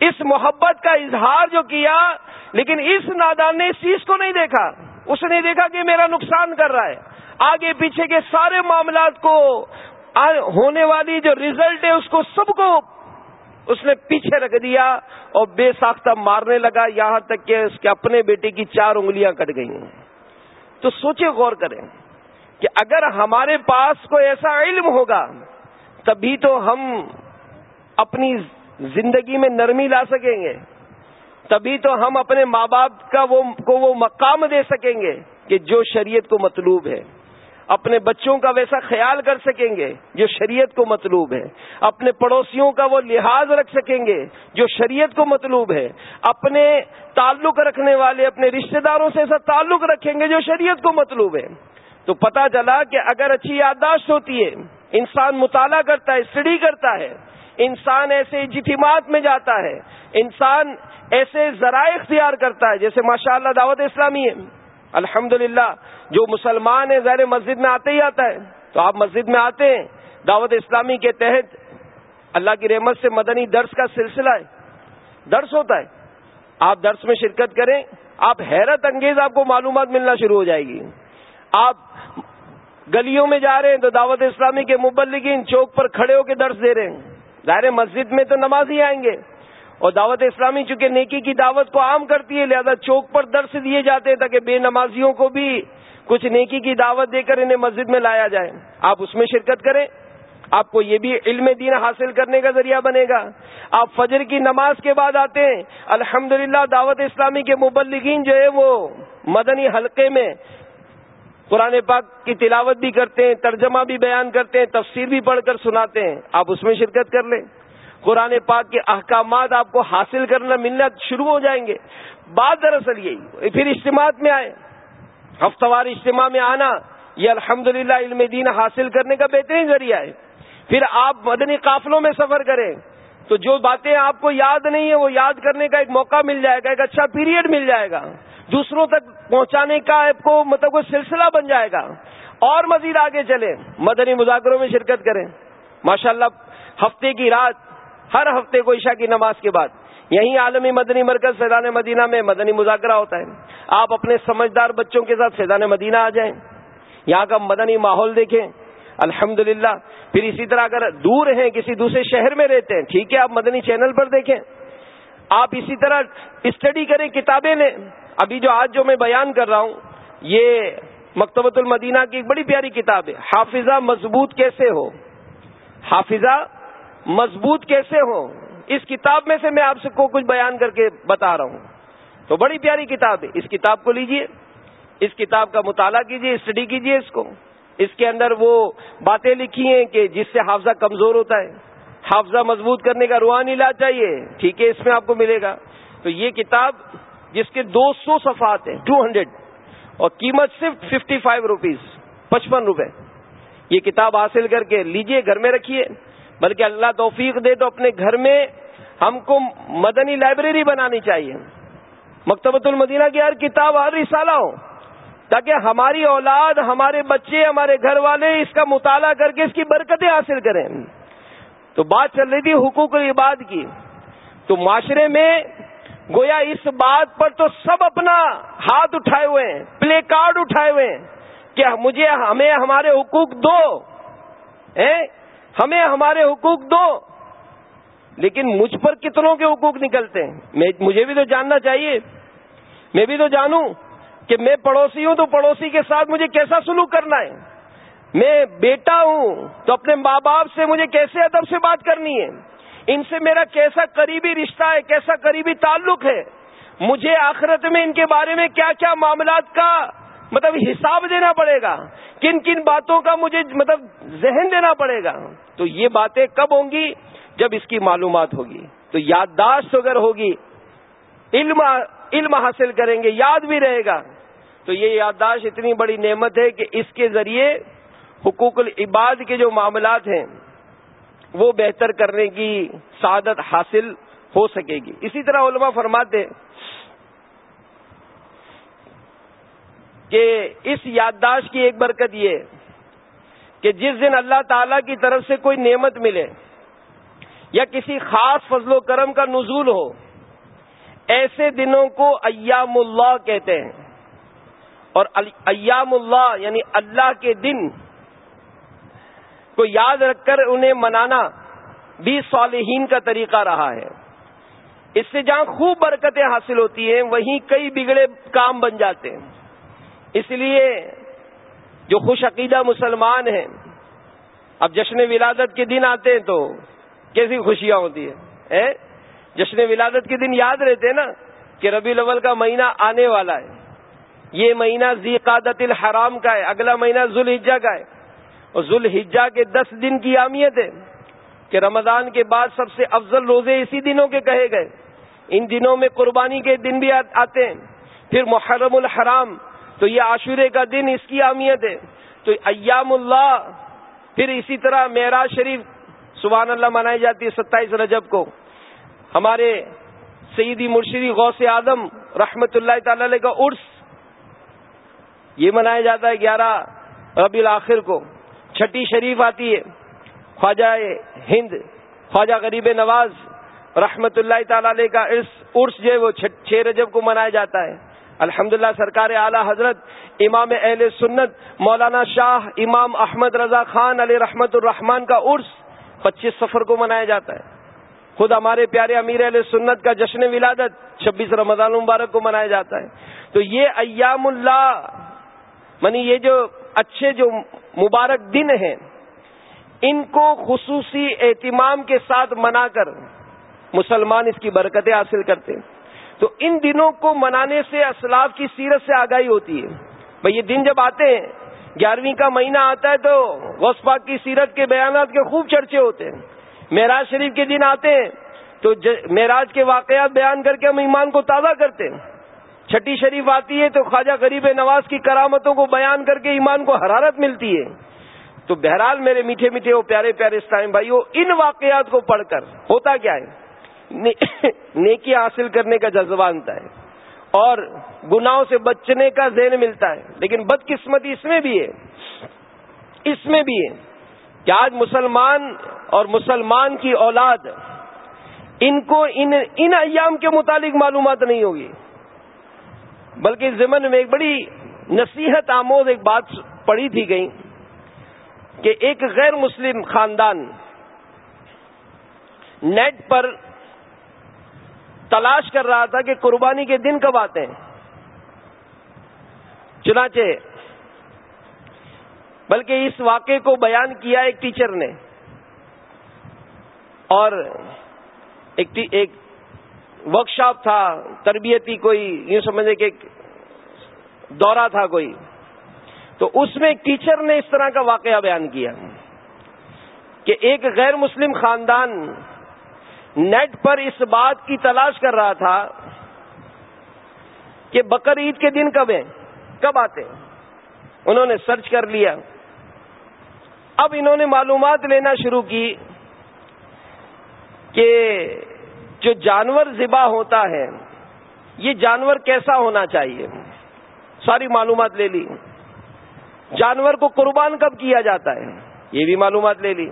اس محبت کا اظہار جو کیا، لیکن اس نادان نے اس چیز کو نہیں دیکھا۔ اس نے دیکھا کہ میرا نقصان کر رہا ہے۔ آگے پیچھے کے سارے معاملات کو ہونے والی جو ریزلٹ ہے، اس کو سب کو اس نے پیچھے رکھ دیا اور بے ساختہ مارنے لگا۔ یہاں تک کہ اس کے اپنے بیٹے کی چار انگلیاں کٹ گئی تو سوچے غور کریں کہ اگر ہمارے پاس کوئی ایسا علم ہوگا، تبھی تو ہم اپنی زندگی میں نرمی لا سکیں گے۔ تبھی تو ہم اپنے ماں باپ کا وہ کو وہ مقام دے سکیں گے کہ جو شریعت کو مطلوب ہے۔ اپنے بچوں کا ویسا خیال کر سکیں گے جو شریعت کو مطلوب ہے۔ اپنے پڑوسیوں کا وہ لحاظ رکھ سکیں گے جو شریعت کو مطلوب ہے۔ اپنے تعلق رکھنے والے اپنے رشتہ داروں سے ایسا تعلق رکھیں گے جو شریعت کو مطلوب ہے۔ تو پتا چلا کہ اگر اچھی یادداشت ہوتی ہے، انسان مطالعہ کرتا ہے، اسٹڈی کرتا ہے انسان ایسے اجتماعات میں جاتا ہے، انسان ایسے ذرائع اختیار کرتا ہے، جیسے ماشاء اللہ دعوت اسلامی ہے۔ الحمد جو مسلمان ہے ظاہر مسجد میں آتے ہی آتا ہے۔ تو آپ مسجد میں آتے ہیں، دعوت اسلامی کے تحت اللہ کی رحمت سے مدنی درس کا سلسلہ ہے۔ درس ہوتا ہے۔ آپ درس میں شرکت کریں، آپ حیرت انگیز آپ کو معلومات ملنا شروع ہو جائے گی۔ آپ گلیوں میں جا رہے ہیں تو دعوت اسلامی کے مبلگین چوک پر کھڑے ہو کے درس دے رہے ہیں۔ ظاہر مسجد میں تو نماز ہی آئیں گے۔ اور دعوت اسلامی چونکہ نیکی کی دعوت کو عام کرتی ہے، لہذا چوک پر درس دیے جاتے ہیں تاکہ بے نمازیوں کو بھی کچھ نیکی کی دعوت دے کر انہیں مسجد میں لایا جائے۔ آپ اس میں شرکت کریں، آپ کو یہ بھی علم دین حاصل کرنے کا ذریعہ بنے گا۔ آپ فجر کی نماز کے بعد آتے ہیں الحمد دعوت اسلامی کے مبلغین جو ہے وہ مدنی حلقے میں قرآن پاک کی تلاوت بھی کرتے ہیں، ترجمہ بھی بیان کرتے ہیں، تفسیر بھی پڑھ کر سناتے ہیں۔ آپ اس میں شرکت کر لیں۔ قرآن پاک کے احکامات آپ کو حاصل کرنا ملنا شروع ہو جائیں گے۔ بات دراصل یہی پھر اجتماع میں آئے۔ ہفتہ وار اجتماع میں آنا، یہ الحمد علم دین حاصل کرنے کا بہترین ذریعہ ہے۔ پھر آپ مدنی قافلوں میں سفر کریں۔ تو جو باتیں آپ کو یاد نہیں ہے وہ یاد کرنے کا ایک موقع مل جائے گا، ایک اچھا پیریڈ مل جائے گا۔ دوسروں تک پہنچانے کا آپ کو مطلب کوئی سلسلہ بن جائے گا۔ اور مزید آگے چلے مدنی مذاکروں میں شرکت کریں۔ ماشاءاللہ، ہفتے کی رات، ہر ہفتے کو عشاء کی نماز کے بعد۔ یہیں عالمی مدنی مرکز فیضان مدینہ میں مدنی مذاکرہ ہوتا ہے۔ آپ اپنے سمجھدار بچوں کے ساتھ فیضان مدینہ آ جائیں۔ یہاں کا مدنی ماحول دیکھیں۔ الحمد پھر اسی طرح اگر دور ہیں، کسی دوسرے شہر میں رہتے ہیں، ٹھیک ہے، آپ مدنی چینل پر دیکھیں۔ آپ اسی طرح اسٹڈی کریں، کتابیں لیں۔ ابھی جو آج جو میں بیان کر رہا ہوں، یہ مکتبۃ المدینہ کی ایک بڑی پیاری کتاب ہے۔ حافظہ مضبوط کیسے ہو؟ حافظہ مضبوط کیسے ہو؟ اس کتاب میں سے میں آپ کو کچھ بیان کر کے بتا رہا ہوں۔ تو بڑی پیاری کتاب ہے۔ اس کتاب کو لیجیے۔ اس کتاب کا مطالعہ کیجیے، اسٹڈی کیجیے اس کو۔ اس کے اندر وہ باتیں لکھی ہیں کہ جس سے حافظہ کمزور ہوتا ہے۔ حافظہ مضبوط کرنے کا روحانی علاج چاہیے۔ ٹھیک ہے، اس میں آپ کو ملے گا۔ تو یہ کتاب جس کے دو سو صفحات ہیں ٹو ہنڈریڈ اور قیمت صرف ففٹی فائیو روپیز پچپن روپے۔ یہ کتاب حاصل کر کے لیجیے، گھر میں رکھیے۔ بلکہ اللہ توفیق دے تو اپنے گھر میں ہم کو مدنی لائبریری بنانی چاہیے۔ مکتبۃ المدینہ کی ہر کتاب ہر رسالہ ہو، تاکہ ہماری اولاد، ہمارے بچے، ہمارے گھر والے اس کا مطالعہ کر کے اس کی برکتیں حاصل کریں۔ تو بات چل رہی تھی حقوق العباد کی۔ تو معاشرے میں گویا اس بات پر تو سب اپنا ہاتھ اٹھائے ہوئے ہیں، پلے کارڈ اٹھائے ہوئے ہیں کہ مجھے ہمیں ہمارے حقوق دو ہمیں ہمارے حقوق دو۔ لیکن مجھ پر کتنوں کے حقوق نکلتے ہیں؟ مجھے بھی تو جاننا چاہیے۔ میں بھی تو جانوں کہ میں پڑوسی ہوں تو پڑوسی کے ساتھ مجھے کیسا سلوک کرنا ہے؟ میں بیٹا ہوں تو اپنے ماں باپ سے مجھے کیسے ادب سے بات کرنی ہے؟ ان سے میرا کیسا قریبی رشتہ ہے، کیسا قریبی تعلق ہے؟ مجھے آخرت میں ان کے بارے میں کیا کیا معاملات کا مطلب حساب دینا پڑے گا؟ کن کن باتوں کا مجھے مطلب ذہن دینا پڑے گا؟ تو یہ باتیں کب ہوں گی؟ جب اس کی معلومات ہوگی۔ تو یادداشت اگر ہوگی، علم علم حاصل کریں گے، یاد بھی رہے گا۔ تو یہ یادداشت اتنی بڑی نعمت ہے کہ اس کے ذریعے حقوق العباد کے جو معاملات ہیں وہ بہتر کرنے کی سعادت حاصل ہو سکے گی۔ اسی طرح علماء فرماتے کہ اس یادداشت کی ایک برکت یہ کہ جس دن اللہ تعالی کی طرف سے کوئی نعمت ملے یا کسی خاص فضل و کرم کا نزول ہو، ایسے دنوں کو ایام اللہ کہتے ہیں۔ اور ایام اللہ یعنی اللہ کے دن کو یاد رکھ کر انہیں منانا بھی صالحین کا طریقہ رہا ہے۔ اس سے جہاں خوب برکتیں حاصل ہوتی ہیں، وہیں کئی بگڑے کام بن جاتے ہیں۔ اس لیے جو خوش عقیدہ مسلمان ہیں، اب جشن ولادت کے دن آتے ہیں تو کیسی خوشیاں ہوتی ہیں جشن ولادت کے دن یاد رہتے ہیں نا کہ ربی الاول کا مہینہ آنے والا ہے۔ یہ مہینہ ذی قادت الحرام کا ہے، اگلا مہینہ ذوالحجہ کا ہے۔ اور ذوالحجہ کے دس دن کی اہمیت ہے کہ رمضان کے بعد سب سے افضل روزے اسی دنوں کے کہے گئے۔ ان دنوں میں قربانی کے دن بھی آتے ہیں۔ پھر محرم الحرام، تو یہ عاشورے کا دن اس کی اہمیت ہے۔ تو ایام اللہ، پھر اسی طرح معراج شریف، سبحان اللہ منائی جاتی ہے ستائیس رجب کو۔ ہمارے سیدی مرشدی غوث اعظم رحمت اللہ تعالی کا عرس، یہ منایا جاتا ہے گیارہ ربی الاخر کو۔ چھٹی شریف آتی ہے، خواجہ ہند، خواجہ غریب نواز، رحمت اللہ تعالی کا عرس جو ہے وہ چھ رجب کو منایا جاتا ہے۔ الحمد سرکار اعلی حضرت، امام اہل سنت، مولانا شاہ امام احمد رضا خان علیہ رحمت الرحمان کا عرس پچیس سفر کو منایا جاتا ہے۔ خود ہمارے پیارے امیر علیہ سنت کا جشن ولادت چھبیس رمضان مبارک کو منایا جاتا ہے۔ تو یہ ایام اللہ منی یہ جو اچھے جو مبارک دن ہیں ان کو خصوصی اہتمام کے ساتھ منا کر مسلمان اس کی برکتیں حاصل کرتے ہیں۔ تو ان دنوں کو منانے سے، اسلاف کی سیرت سے آگاہی ہوتی ہے۔ بھائی، یہ دن جب آتے ہیں، گیارہویں کا مہینہ آتا ہے تو پاک کی سیرت کے بیانات کے خوب چرچے ہوتے ہیں۔ معراج شریف کے دن آتے ہیں تو معراج کے واقعات بیان کر کے ہم ایمان کو تازہ کرتے ہیں۔ چھٹی شریف آتی ہے تو خواجہ غریب نواز کی کرامتوں کو بیان کر کے ایمان کو حرارت ملتی ہے۔ تو بہرحال میرے میٹھے میٹھے وہ پیارے پیارے اسلام بھائی ان واقعات کو پڑھ کر ہوتا کیا ہے؟ نیکی حاصل کرنے کا جذبہ آتا ہے۔ اور گناہوں سے بچنے کا ذہن ملتا ہے۔ لیکن بدقسمتی اس میں بھی ہے۔ اس میں بھی ہے کہ آج مسلمان اور مسلمان کی اولاد، ان کو ان ان ایام کے متعلق معلومات نہیں ہوگی۔ بلکہ زمن میں ایک بڑی نصیحت آموز ایک بات پڑھی تھی گئی کہ ایک غیر مسلم خاندان نیٹ پر تلاش کر رہا تھا کہ قربانی کے دن کب آتے ہیں۔ چنانچہ بلکہ اس واقعے کو بیان کیا ایک ٹیچر نے اور ایک ایک ورک شاپ تھا تربیتی کوئی یوں سمجھے کہ دورہ تھا کوئی تو اس میں ٹیچر نے اس طرح کا واقعہ بیان کیا کہ ایک غیر مسلم خاندان نیٹ پر اس بات کی تلاش کر رہا تھا کہ بکر عید کے دن کب ہیں کب آتے انہوں نے سرچ کر لیا اب انہوں نے معلومات لینا شروع کی کہ جو جانور ذبح ہوتا ہے، یہ جانور کیسا ہونا چاہیے؟ ساری معلومات لے لی۔ جانور کو قربان کب کیا جاتا ہے؟ یہ بھی معلومات لے لی۔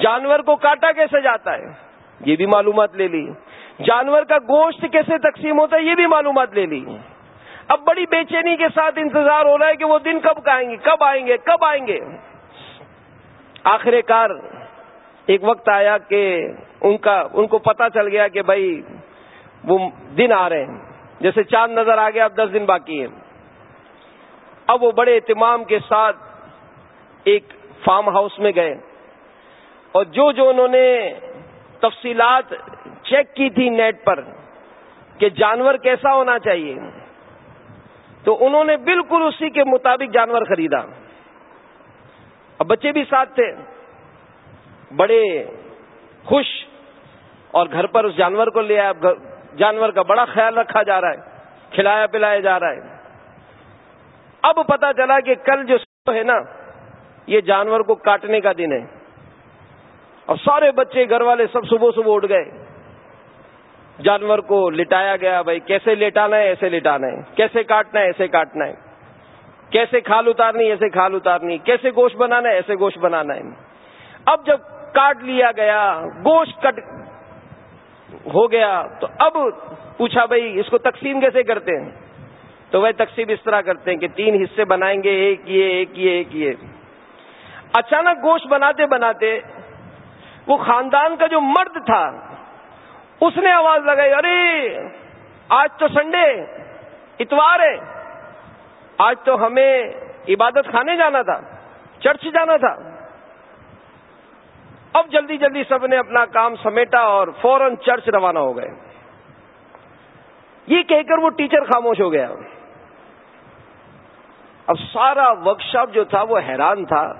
جانور کو کاٹا کیسے جاتا ہے؟ یہ بھی معلومات لے لی۔ جانور کا گوشت کیسے تقسیم ہوتا ہے؟ یہ بھی معلومات لے لی۔ اب بڑی بے چینی کے ساتھ انتظار ہو رہا ہے کہ وہ دن کب آئیں گے، کب آئیں گے، کب آئیں گے۔ آخر کار ایک وقت آیا کہ ان کا، ان کو پتا چل گیا کہ بھائی وہ دن آ رہے ہیں۔ جیسے چاند نظر آ گیا، اب دس دن باقی ہیں۔ اب وہ بڑے اہتمام کے ساتھ ایک فارم ہاؤس میں گئے۔ اور جو جو انہوں نے تفصیلات چیک کی تھی نیٹ پر کہ جانور کیسا ہونا چاہیے، تو انہوں نے بالکل اسی کے مطابق جانور خریدا۔ اب بچے بھی ساتھ تھے، بڑے خوش اور گھر پر اس جانور کو لے آیا جانور کا بڑا خیال رکھا جا رہا ہے، کھلایا پلایا جا رہا ہے۔ اب پتا چلا کہ کل جو ہے نا، یہ جانور کو کاٹنے کا دن ہے۔ اور سارے بچے گھر والے سب صبح صبح اٹھ گئے۔ جانور کو لٹایا گیا، بھائی کیسے لٹانا ہے، ایسے لٹانا ہے۔ کیسے کاٹنا ہے، ایسے کاٹنا ہے۔ کیسے کھال اتارنی ایسے کھال اتارنی کیسے گوشت بنانا ہے، ایسے گوشت بنانا ہے۔ اب جب کاٹ لیا گیا، گوشت کٹ ہو گیا تو اب پوچھا بھائی، اس کو تقسیم کیسے کرتے ہیں؟ تو وہ تقسیم اس طرح کرتے ہیں کہ تین حصے بنائیں گے، ایک یہ ایک یہ ایک یہ۔ اچانک گوشت بناتے بناتے وہ خاندان کا جو مرد تھا، اس نے آواز لگائی، ارے، آج تو سنڈے، اتوار ہے۔ آج تو ہمیں عبادت خانے جانا تھا، چرچ جانا تھا۔ اب جلدی جلدی سب نے اپنا کام سمیٹا اور فوراً چرچ روانہ ہو گئے۔ یہ کہہ کر وہ ٹیچر خاموش ہو گیا۔ اب سارا ورکشاپ جو تھا وہ حیران تھا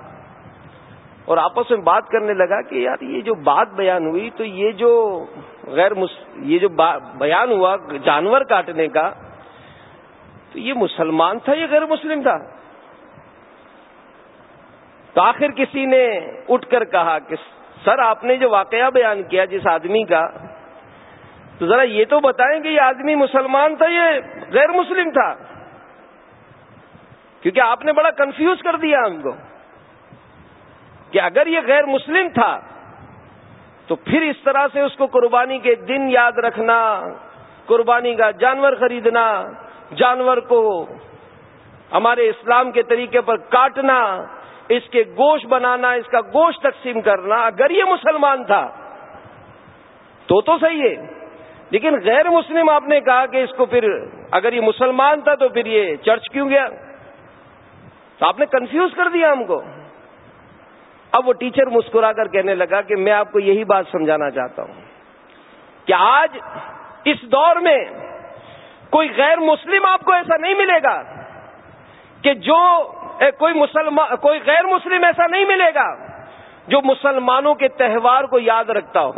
اور آپس میں بات کرنے لگا کہ یار یہ جو بات بیان ہوئی تو یہ جو غیر مس... یہ جو بیان ہوا جانور کاٹنے کا تو یہ مسلمان تھا یہ غیر مسلم تھا؟ تو آخر کسی نے اٹھ کر کہا کہ سر آپ نے جو واقعہ بیان کیا جس آدمی کا، تو ذرا یہ تو بتائیں کہ یہ آدمی مسلمان تھا یہ غیر مسلم تھا؟ کیونکہ آپ نے بڑا کنفیوز کر دیا ہم کو کہ اگر یہ غیر مسلم تھا، تو پھر اس طرح سے اس کو قربانی کے دن یاد رکھنا، قربانی کا جانور خریدنا، جانور کو ہمارے اسلام کے طریقے پر کاٹنا اس کے گوشت بنانا، اس کا گوشت تقسیم کرنا، اگر یہ مسلمان تھا، تو تو صحیح ہے۔ لیکن غیر مسلم آپ نے کہا کہ اس کو پھر اگر یہ مسلمان تھا تو پھر یہ چرچ کیوں گیا؟ تو آپ نے کنفیوز کر دیا ہم کو۔ اب وہ ٹیچر مسکرا کر کہنے لگا کہ میں آپ کو یہی بات سمجھانا چاہتا ہوں کہ آج اس دور میں کوئی غیر مسلم آپ کو ایسا نہیں ملے گا کہ جو کوئی مسلمان کوئی غیر مسلم ایسا نہیں ملے گا جو مسلمانوں کے تہوار کو یاد رکھتا ہو۔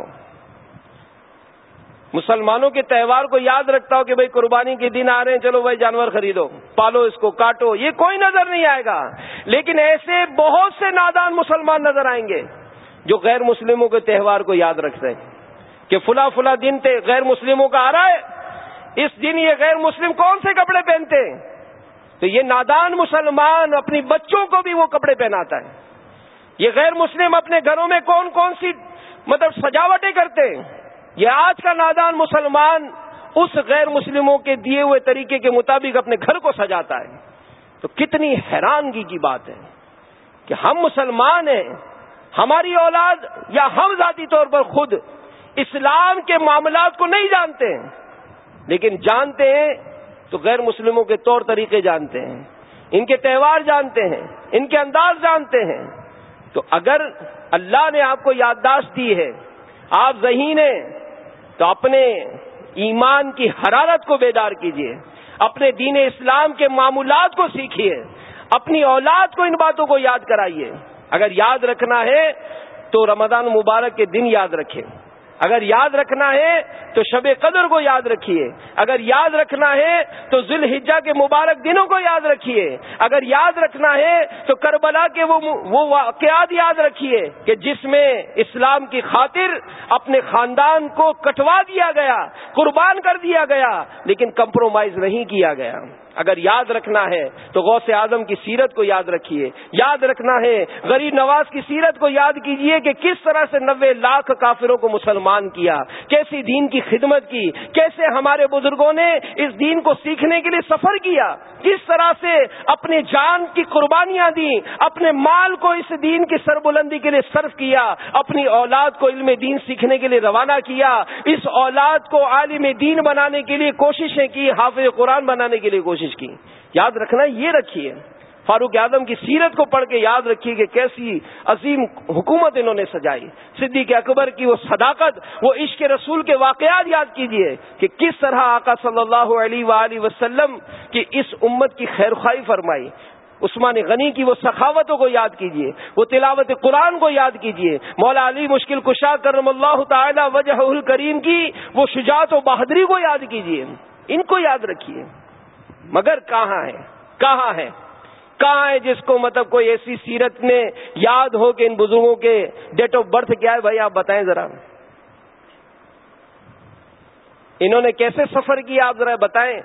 مسلمانوں کے تہوار کو یاد رکھتا ہو کہ بھائی قربانی کے دن آ رہے ہیں، چلو بھائی جانور خریدو، پالو اس کو، کاٹو، یہ کوئی نظر نہیں آئے گا۔ لیکن ایسے بہت سے نادان مسلمان نظر آئیں گے جو غیر مسلموں کے تہوار کو یاد رکھتے ہیں۔ کہ فلا فلا دن غیر مسلموں کا آ رہا ہے، اس دن یہ غیر مسلم کون سے کپڑے پہنتے ہیں؟ تو یہ نادان مسلمان اپنی بچوں کو بھی وہ کپڑے پہناتا ہے۔ یہ غیر مسلم اپنے گھروں میں کون کون سی مطلب سجاوٹیں کرتے ہیں؟ یہ آج کا نادان مسلمان اس غیر مسلموں کے دیے ہوئے طریقے کے مطابق اپنے گھر کو سجاتا ہے۔ تو کتنی حیرانگی کی بات ہے کہ ہم مسلمان ہیں، ہماری اولاد یا ہم ذاتی طور پر خود اسلام کے معاملات کو نہیں جانتے ہیں لیکن جانتے ہیں تو غیر مسلموں کے طور طریقے جانتے ہیں، ان کے تہوار جانتے ہیں، ان کے انداز جانتے ہیں۔ تو اگر اللہ نے آپ کو یادداشت دی ہے، آپ ذہین ہیں، تو اپنے ایمان کی حرارت کو بیدار کیجیے اپنے دین اسلام کے معمولات کو سیکھیے اپنی اولاد کو ان باتوں کو یاد کرائیے۔ اگر یاد رکھنا ہے، تو رمضان مبارک کے دن یاد رکھیں۔ اگر یاد رکھنا ہے تو شب قدر کو یاد رکھیے۔ اگر یاد رکھنا ہے تو ذوالحجہ کے مبارک دنوں کو یاد رکھیے۔ اگر یاد رکھنا ہے تو کربلا کے وہ واقعات یاد رکھیے کہ جس میں اسلام کی خاطر اپنے خاندان کو کٹوا دیا گیا، قربان کر دیا گیا، لیکن کمپرومائز نہیں کیا گیا۔ اگر یاد رکھنا ہے تو غوث اعظم کی سیرت کو یاد رکھیے۔ یاد رکھنا ہے، غریب نواز کی سیرت کو یاد کیجیے کہ کس طرح سے نوے لاکھ کافروں کو مسلمان کیا، کیسی دین کی خدمت کی، کیسے ہمارے بزرگوں نے اس دین کو سیکھنے کے لیے سفر کیا۔ کس طرح سے اپنی جان کی قربانیاں دی اپنے مال کو اس دین کی سربلندی کے لیے صرف کیا، اپنی اولاد کو علم دین سیکھنے کے لیے روانہ کیا۔ اس اولاد کو عالم دین بنانے کے لیے کوششیں کی، حافظ قرآن بنانے کے لیے کوشش کی۔ یاد رکھنا یہ رکھیے۔ فاروق اعظم کی سیرت کو پڑھ کے یاد رکھیے کہ کیسی عظیم حکومت انہوں نے سجائی۔ صدیق اکبر کی وہ صداقت، وہ عشق رسول کے واقعات یاد کیجیے کہ کس طرح آقا صلی اللہ علیہ وآلہ وسلم کی اس امت کی خیر خواہ فرمائی۔ عثمان غنی کی وہ سخاوتوں کو یاد کیجیے وہ تلاوت قرآن کو یاد کیجیے مولا علی مشکل کشا کرم اللہ تعالی وجہ الکریم کی وہ شجاعت و بہادری کو یاد کیجیے ان کو یاد رکھیے۔ مگر کہاں ہے؟ کہاں ہے؟ کہاں ہے جس کو مطلب کوئی ایسی سیرت میں یاد ہو کہ ان بزرگوں کے ڈیٹ آف برتھ کیا ہے؟ بھائی آپ بتائیں ذرا۔ انہوں نے کیسے سفر کیا؟ آپ ذرا بتائیں۔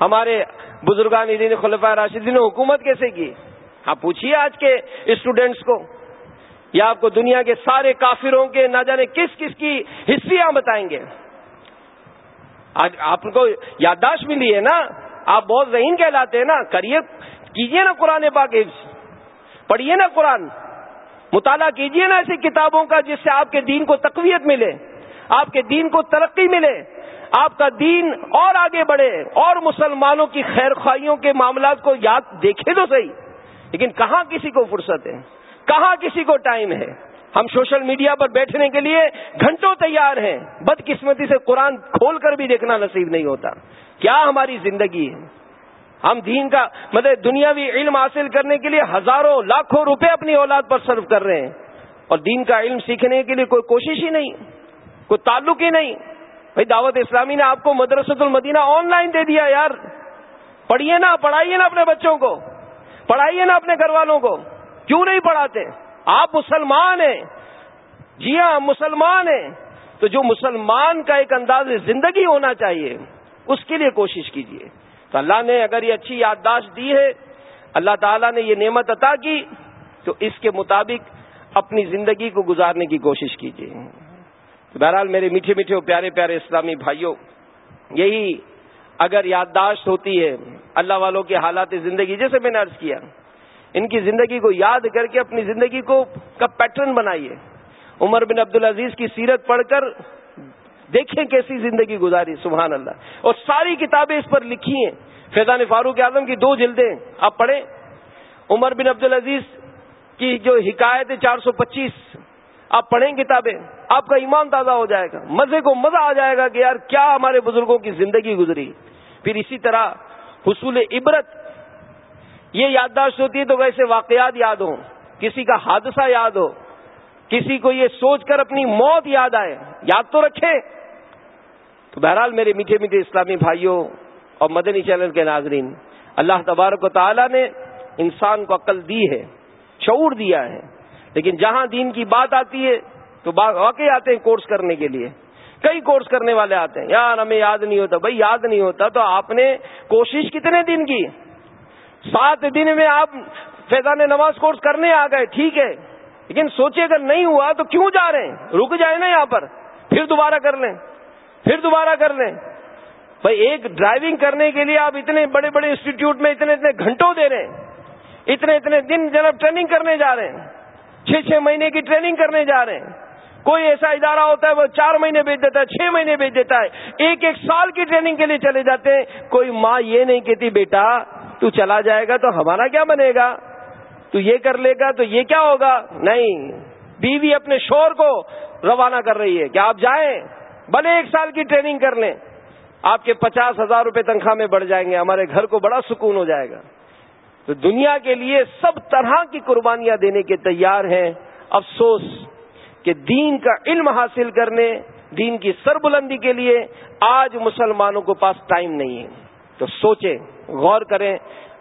ہمارے بزرگان دین خلفۂ راشدین نے حکومت کیسے کی؟ آپ پوچھیے آج کے اسٹوڈینٹس کو۔ یا آپ کو دنیا کے سارے کافروں کے نہ جانے کس کس کی ہسٹریاں بتائیں گے؟ آج آپ کو یادداشت ملی ہے نا؟ آپ بہت ذہین کہلاتے ہیں نا، کریے کیجیے نا قرآن پاک پڑھیے نا قرآن۔ مطالعہ کیجیے نا ایسی کتابوں کا جس سے آپ کے دین کو تقویت ملے، آپ کے دین کو ترقی ملے، آپ کا دین اور آگے بڑھے، اور مسلمانوں کی خیر خواہیوں کے معاملات کو یاد دیکھے تو صحیح۔ لیکن کہاں کسی کو فرصت ہے؟ کہاں کسی کو ٹائم ہے؟ ہم سوشل میڈیا پر بیٹھنے کے لیے گھنٹوں تیار ہیں، بدقسمتی سے قرآن کھول کر بھی دیکھنا نصیب نہیں ہوتا۔ کیا ہماری زندگی ہے؟ ہم دین کا مطلب دنیاوی علم حاصل کرنے کے لیے ہزاروں لاکھوں روپے اپنی اولاد پر صرف کر رہے ہیں۔ اور دین کا علم سیکھنے کے لیے کوئی کوشش ہی نہیں، کوئی تعلق ہی نہیں۔ بھائی دعوت اسلامی نے آپ کو مدرسۃ المدینہ آن لائن دے دیا یار۔ پڑھیے نا، پڑھائیے نا اپنے بچوں کو۔ پڑھائیے نا اپنے گھر والوں کو۔ کیوں نہیں پڑھاتے؟ آپ مسلمان ہیں۔ جی ہاں مسلمان ہیں۔ تو جو مسلمان کا ایک انداز زندگی ہونا چاہیے۔ اس کے لیے کوشش کیجیے تو اللہ نے اگر یہ اچھی یادداشت دی ہے، اللہ تعالیٰ نے یہ نعمت عطا کی، تو اس کے مطابق اپنی زندگی کو گزارنے کی کوشش کیجیے بہرحال میرے میٹھے میٹھے اور پیارے پیارے اسلامی بھائیوں، یہی اگر یادداشت ہوتی ہے، اللہ والوں کے حالات زندگی، جیسے میں نے عرض کیا، ان کی زندگی کو یاد کر کے اپنی زندگی کو کا پیٹرن بنائیے۔ عمر بن عبد العزیز کی سیرت پڑھ کر دیکھیں کیسی زندگی گزاری، سبحان اللہ۔ اور ساری کتابیں اس پر لکھی ہیں۔ فیضان فاروق اعظم کی دو جلدیں آپ پڑھیں۔ عمر بن عبد العزیز کی جو حکایت ہے، چار سو پچیس۔ آپ پڑھیں کتابیں، آپ کا ایمان تازہ ہو جائے گا۔ مزے کو مزہ آ جائے گا کہ یار کیا ہمارے بزرگوں کی زندگی گزری۔ پھر اسی طرح حصول عبرت، یہ یادداشت ہوتی ہے تو ویسے واقعات یاد ہوں۔ کسی کا حادثہ یاد ہو، کسی کو یہ سوچ کر اپنی موت یاد آئے۔ یاد تو رکھے تو بہرحال میرے میٹھے میٹھے اسلامی بھائیوں اور مدنی چینل کے ناظرین، اللہ تبارک و تعالی نے انسان کو عقل دی ہے، شعور دیا ہے، لیکن جہاں دین کی بات آتی ہے تو واقعی آتے ہیں کورس کرنے کے لیے۔ کئی کورس کرنے والے آتے ہیں، یار ہمیں یاد نہیں ہوتا، بھائی یاد نہیں ہوتا تو آپ نے کوشش کتنے دن کی؟ سات دن میں آپ فیضان نماز کورس کرنے آ گئے، ٹھیک ہے، لیکن سوچے اگر نہیں ہوا تو کیوں جا رہے ہیں؟ رک جائے نا یہاں پر، پھر دوبارہ کر لیں۔ پھر دوبارہ کر لیں۔ بھائی، ایک ڈرائیونگ کرنے کے لیے آپ اتنے بڑے بڑے انسٹیٹیوٹ میں اتنے اتنے گھنٹوں دے رہے ہیں۔ اتنے اتنے دن جناب ٹریننگ کرنے جا رہے ہیں۔ چھ چھ مہینے کی ٹریننگ کرنے جا رہے ہیں۔ کوئی ایسا ادارہ ہوتا ہے، وہ چار مہینے بیچ دیتا ہے، چھ مہینے بیچ دیتا ہے۔ ایک ایک سال کی ٹریننگ کے لیے چلے جاتے ہیں۔ کوئی ماں یہ نہیں کہتی، بیٹا، تو چلا جائے گا تو ہمارا کیا بنے گا؟ تو یہ کر لے گا تو یہ کیا ہوگا؟ نہیں، بیوی اپنے شور کو روانہ کر رہی ہے۔ کیا آپ جائیں؟ بھلے ایک سال کی ٹریننگ کر لیں، آپ کے پچاس ہزار روپے تنخواہ میں بڑھ جائیں گے، ہمارے گھر کو بڑا سکون ہو جائے گا۔ تو دنیا کے لیے سب طرح کی قربانیاں دینے کے تیار ہیں۔ افسوس کہ دین کا علم حاصل کرنے، دین کی سر بلندی کے لیے آج مسلمانوں کو پاس ٹائم نہیں ہے۔ تو سوچیں، غور کریں،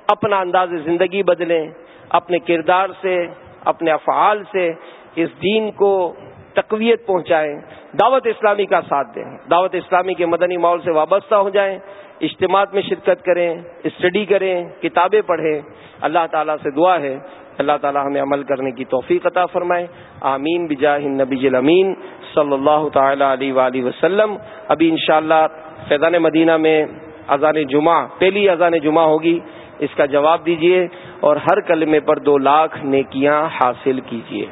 اپنا انداز زندگی بدلیں، اپنے کردار سے، اپنے افعال سے، اس دین کو تقویت پہنچائیں، دعوت اسلامی کا ساتھ دیں۔ دعوت اسلامی کے مدنی ماحول سے وابستہ ہو جائیں اجتماعات میں شرکت کریں، اسٹڈی کریں، کتابیں پڑھیں۔ اللہ تعالیٰ سے دعا ہے۔ اللہ تعالیٰ ہمیں عمل کرنے کی توفیق عطا فرمائے۔ آمین بجاہ نبی الامین صلی اللہ تعالی علیہ وآلہ وسلم۔ ابھی انشاءاللہ فیضان مدینہ میں اذان جمعہ، پہلی اذان جمعہ ہوگی۔ اس کا جواب دیجیے اور ہر کلمے پر دو لاکھ نیکیاں حاصل کیجیے